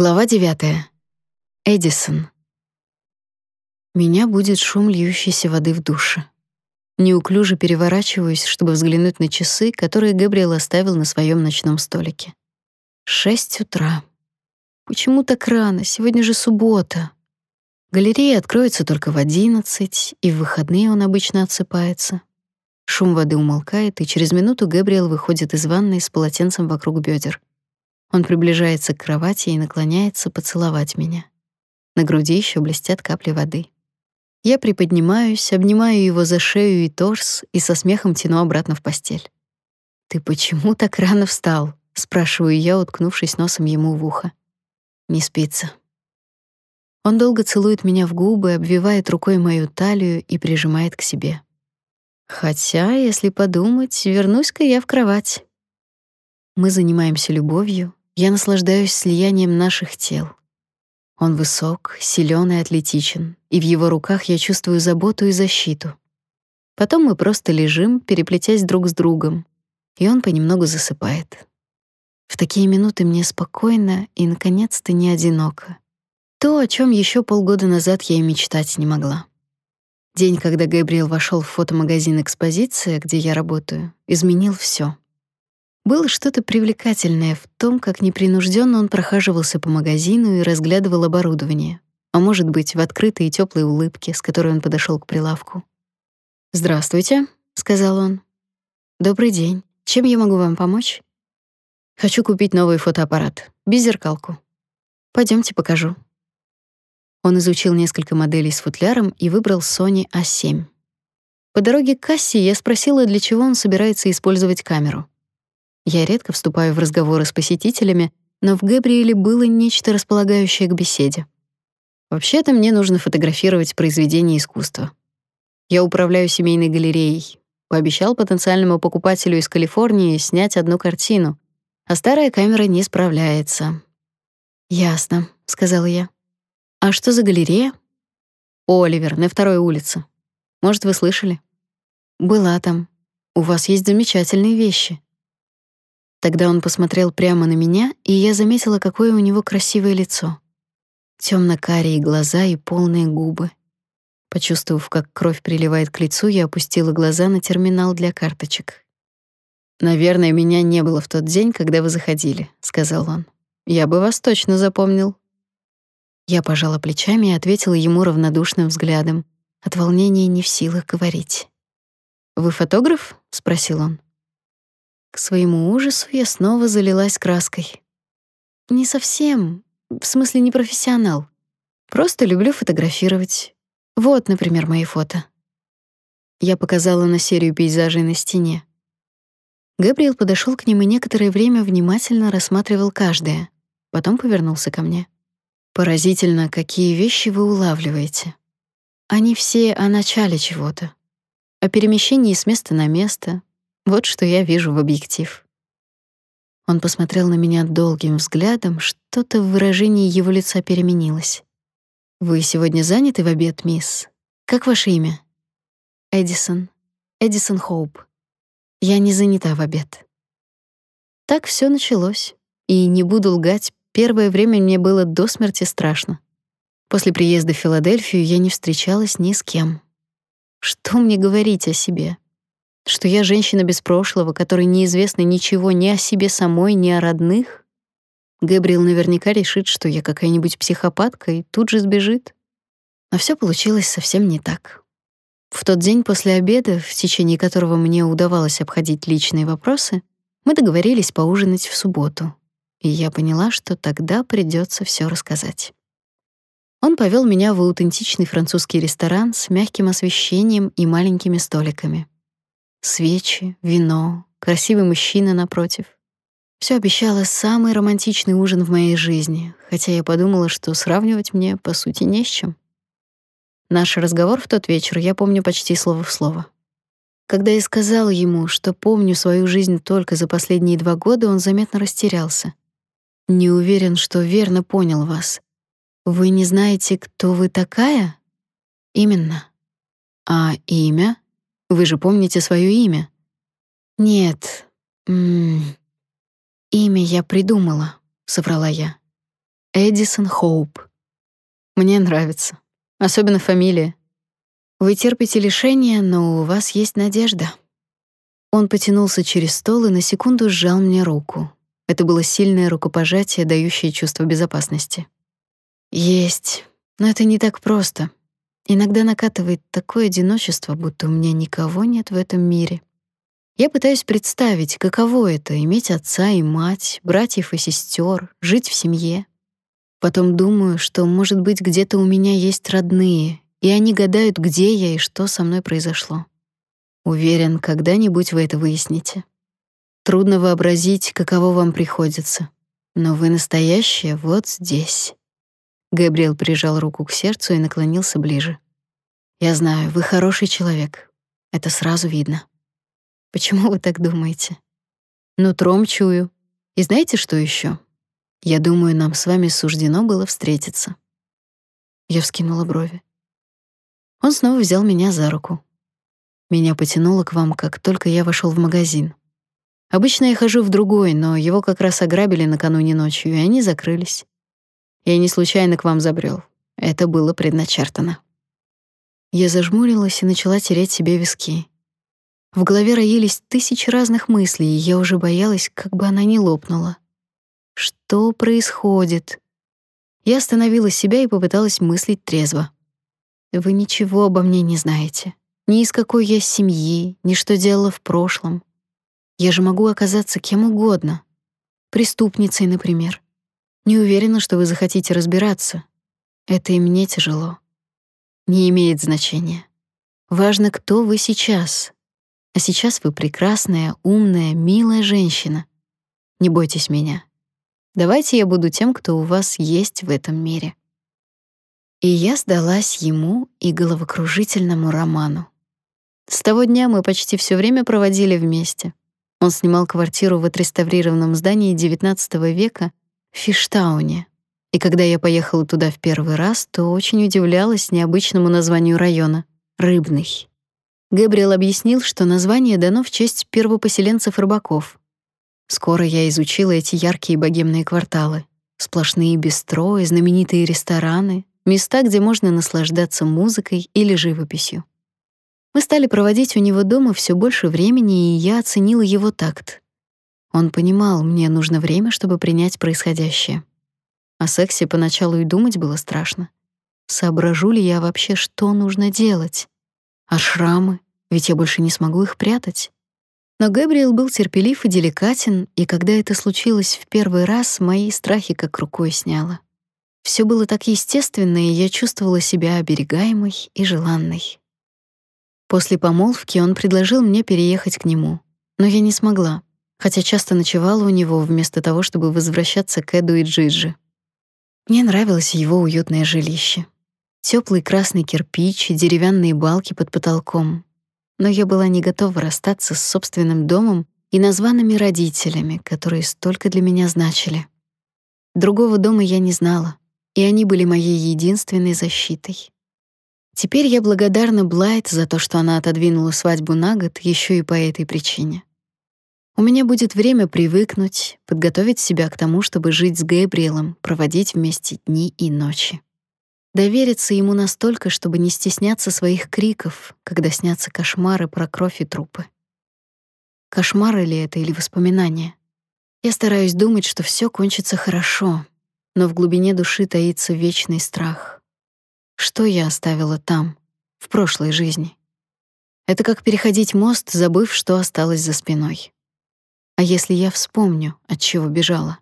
Глава 9. Эдисон. Меня будет шум льющейся воды в душе. Неуклюже переворачиваюсь, чтобы взглянуть на часы, которые Габриэл оставил на своем ночном столике. Шесть утра. Почему так рано? Сегодня же суббота. Галерея откроется только в одиннадцать, и в выходные он обычно отсыпается. Шум воды умолкает, и через минуту Габриэл выходит из ванной с полотенцем вокруг бедер. Он приближается к кровати и наклоняется поцеловать меня. На груди еще блестят капли воды. Я приподнимаюсь, обнимаю его за шею и торс и со смехом тяну обратно в постель. «Ты почему так рано встал?» — спрашиваю я, уткнувшись носом ему в ухо. «Не спится». Он долго целует меня в губы, обвивает рукой мою талию и прижимает к себе. Хотя, если подумать, вернусь-ка я в кровать. Мы занимаемся любовью, я наслаждаюсь слиянием наших тел. Он высок, силен и атлетичен, и в его руках я чувствую заботу и защиту. Потом мы просто лежим, переплетясь друг с другом, и он понемногу засыпает. В такие минуты мне спокойно и наконец-то не одиноко. То, о чем еще полгода назад я и мечтать не могла. День, когда Габриэл вошел в фотомагазин «Экспозиция», где я работаю, изменил все. Было что-то привлекательное в том, как непринужденно он прохаживался по магазину и разглядывал оборудование, а может быть, в открытой и теплой улыбке, с которой он подошел к прилавку. "Здравствуйте", сказал он. "Добрый день. Чем я могу вам помочь?" "Хочу купить новый фотоаппарат, беззеркалку. Пойдемте покажу". Он изучил несколько моделей с футляром и выбрал Sony A7. По дороге к кассе я спросила, для чего он собирается использовать камеру. Я редко вступаю в разговоры с посетителями, но в Габриэле было нечто располагающее к беседе. Вообще-то мне нужно фотографировать произведения искусства. Я управляю семейной галереей. Пообещал потенциальному покупателю из Калифорнии снять одну картину, а старая камера не справляется. Ясно, сказала я. А что за галерея? Оливер на второй улице. Может, вы слышали? Была там. У вас есть замечательные вещи. Тогда он посмотрел прямо на меня, и я заметила, какое у него красивое лицо. Тёмно-карие глаза и полные губы. Почувствовав, как кровь приливает к лицу, я опустила глаза на терминал для карточек. «Наверное, меня не было в тот день, когда вы заходили», — сказал он. «Я бы вас точно запомнил». Я пожала плечами и ответила ему равнодушным взглядом. От волнения не в силах говорить. «Вы фотограф?» — спросил он. Своему ужасу я снова залилась краской. Не совсем, в смысле не профессионал. Просто люблю фотографировать. Вот, например, мои фото. Я показала на серию пейзажей на стене. Габриэл подошел к ним и некоторое время внимательно рассматривал каждое, потом повернулся ко мне. Поразительно, какие вещи вы улавливаете. Они все о начале чего-то, о перемещении с места на место, вот что я вижу в объектив. Он посмотрел на меня долгим взглядом, что-то в выражении его лица переменилось. Вы сегодня заняты в обед, мисс? Как ваше имя? Эдисон. Эдисон Хоуп. Я не занята в обед. Так все началось. И не буду лгать, первое время мне было до смерти страшно. После приезда в Филадельфию я не встречалась ни с кем. Что мне говорить о себе? Что я женщина без прошлого, которой неизвестно ничего ни о себе самой, ни о родных? Габриэл наверняка решит, что я какая-нибудь психопатка и тут же сбежит. Но все получилось совсем не так. В тот день после обеда, в течение которого мне удавалось обходить личные вопросы, мы договорились поужинать в субботу. И я поняла, что тогда придется все рассказать. Он повел меня в аутентичный французский ресторан с мягким освещением и маленькими столиками. Свечи, вино, красивый мужчина напротив. Все обещало самый романтичный ужин в моей жизни, хотя я подумала, что сравнивать мне по сути не с чем. Наш разговор в тот вечер я помню почти слово в слово. Когда я сказала ему, что помню свою жизнь только за последние два года, он заметно растерялся. Не уверен, что верно понял вас. Вы не знаете, кто вы такая? Именно. А имя? Вы же помните свое имя? Нет. М -м -м. Имя я придумала, соврала я. Эдисон Хоуп. Мне нравится, особенно фамилия. Вы терпите лишения, но у вас есть надежда. Он потянулся через стол и на секунду сжал мне руку. Это было сильное рукопожатие, дающее чувство безопасности. Есть, но это не так просто. Иногда накатывает такое одиночество, будто у меня никого нет в этом мире. Я пытаюсь представить, каково это иметь отца и мать, братьев и сестер, жить в семье. Потом думаю, что, может быть, где-то у меня есть родные, и они гадают, где я и что со мной произошло. Уверен, когда-нибудь вы это выясните. Трудно вообразить, каково вам приходится, но вы настоящая вот здесь. Габриэл прижал руку к сердцу и наклонился ближе. Я знаю, вы хороший человек. Это сразу видно. Почему вы так думаете? Нутром чую. И знаете, что еще? Я думаю, нам с вами суждено было встретиться. Я вскинула брови. Он снова взял меня за руку. Меня потянуло к вам, как только я вошел в магазин. Обычно я хожу в другой, но его как раз ограбили накануне ночью, и они закрылись. Я не случайно к вам забрел. Это было предначертано. Я зажмурилась и начала тереть себе виски. В голове роились тысячи разных мыслей, и я уже боялась, как бы она не лопнула. Что происходит? Я остановила себя и попыталась мыслить трезво. Вы ничего обо мне не знаете ни из какой я семьи, ни что делала в прошлом. Я же могу оказаться кем угодно. Преступницей, например. Не уверена, что вы захотите разбираться. Это и мне тяжело. Не имеет значения. Важно, кто вы сейчас. А сейчас вы прекрасная, умная, милая женщина. Не бойтесь меня. Давайте я буду тем, кто у вас есть в этом мире. И я сдалась ему и головокружительному роману. С того дня мы почти все время проводили вместе. Он снимал квартиру в отреставрированном здании XIX века Фиштауне. И когда я поехала туда в первый раз, то очень удивлялась необычному названию района — Рыбный. Габриэл объяснил, что название дано в честь первопоселенцев-рыбаков. Скоро я изучила эти яркие богемные кварталы. Сплошные бистро и знаменитые рестораны, места, где можно наслаждаться музыкой или живописью. Мы стали проводить у него дома все больше времени, и я оценила его такт. Он понимал, мне нужно время, чтобы принять происходящее. О сексе поначалу и думать было страшно. Соображу ли я вообще, что нужно делать? А шрамы? Ведь я больше не смогу их прятать. Но Габриэл был терпелив и деликатен, и когда это случилось в первый раз, мои страхи как рукой сняло. Все было так естественно, и я чувствовала себя оберегаемой и желанной. После помолвки он предложил мне переехать к нему, но я не смогла, хотя часто ночевала у него вместо того, чтобы возвращаться к Эду и Джиджи. Мне нравилось его уютное жилище. Теплый красный кирпич и деревянные балки под потолком. Но я была не готова расстаться с собственным домом и названными родителями, которые столько для меня значили. Другого дома я не знала, и они были моей единственной защитой. Теперь я благодарна Блайт за то, что она отодвинула свадьбу на год еще и по этой причине. У меня будет время привыкнуть, подготовить себя к тому, чтобы жить с Гэбриэлом, проводить вместе дни и ночи. Довериться ему настолько, чтобы не стесняться своих криков, когда снятся кошмары про кровь и трупы. Кошмары ли это или воспоминания? Я стараюсь думать, что все кончится хорошо, но в глубине души таится вечный страх. Что я оставила там, в прошлой жизни? Это как переходить мост, забыв, что осталось за спиной. А если я вспомню, от чего бежала?